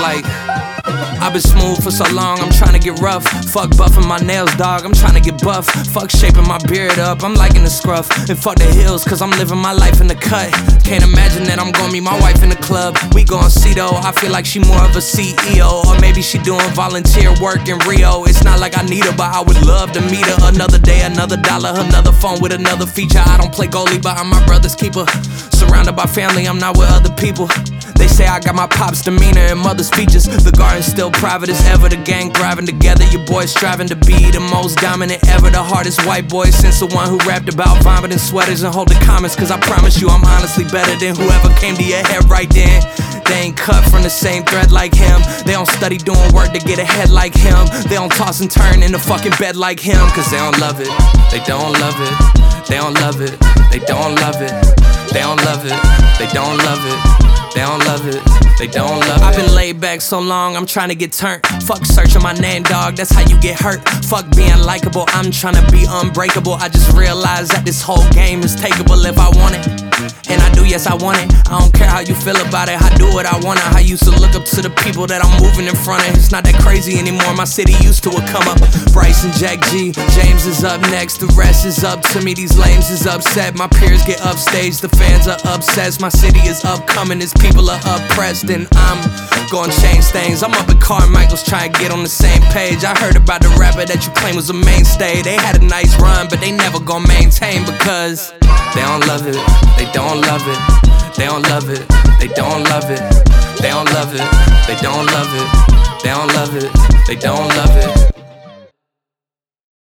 like. I've been smooth for so long, I'm trying to get rough. Fuck buffing my nails, dog, I'm trying to get buff. Fuck shaping my beard up, I'm liking the scruff. And fuck the hills, cause I'm living my life in the cut. Can't imagine that I'm gonna meet my wife in the club. We gon' see though, I feel like she more of a CEO. Or maybe she doing volunteer work in Rio. It's not like I need her, but I would love to meet her. Another day, another dollar, another phone with another feature. I don't play goalie, but I'm my brother's keeper. Surrounded by family, I'm not with other people. They say I got my pop's demeanor and mother's features. The garden's still private as ever. The gang thriving together. Your boys striving to be the most dominant ever. The hardest white boy since the one who rapped about vomiting sweaters and holding comments. Cause I promise you, I'm honestly better than whoever came to your head right then. They ain't cut from the same thread like him. They don't study doing work to get ahead like him. They don't toss and turn in the fucking bed like him. Cause they don't love it. They don't love it. They don't love it. They don't love it. They don't love it. They don't love it. They don't love it. They don't love. I've been laid back so long, I'm trying to get turned. Fuck searching my name, dog. That's how you get hurt. Fuck being likable. I'm trying to be unbreakable. I just realized that this whole game is takeable if I want it. And I do, yes, I want it. I don't care how you feel about it. I do what I want. I used to look up to the people that I'm moving in front of. It's not that crazy anymore. My city used to a come up. Bryce and Jack G. James is up next. The rest is up to me. These lames is upset. My peers get upstage. The fans are obsessed. My city is upcoming. These people are oppressed. And I'm gonna change things. I'm up at Carmichael's trying to get on the same page. I heard about the rapper that you claim was a mainstay. They had a nice run, but they never gonna maintain because they don't love it. They don't love it. They don't love it. They don't love it. They don't love it. They don't love it. They don't love it. They don't love it.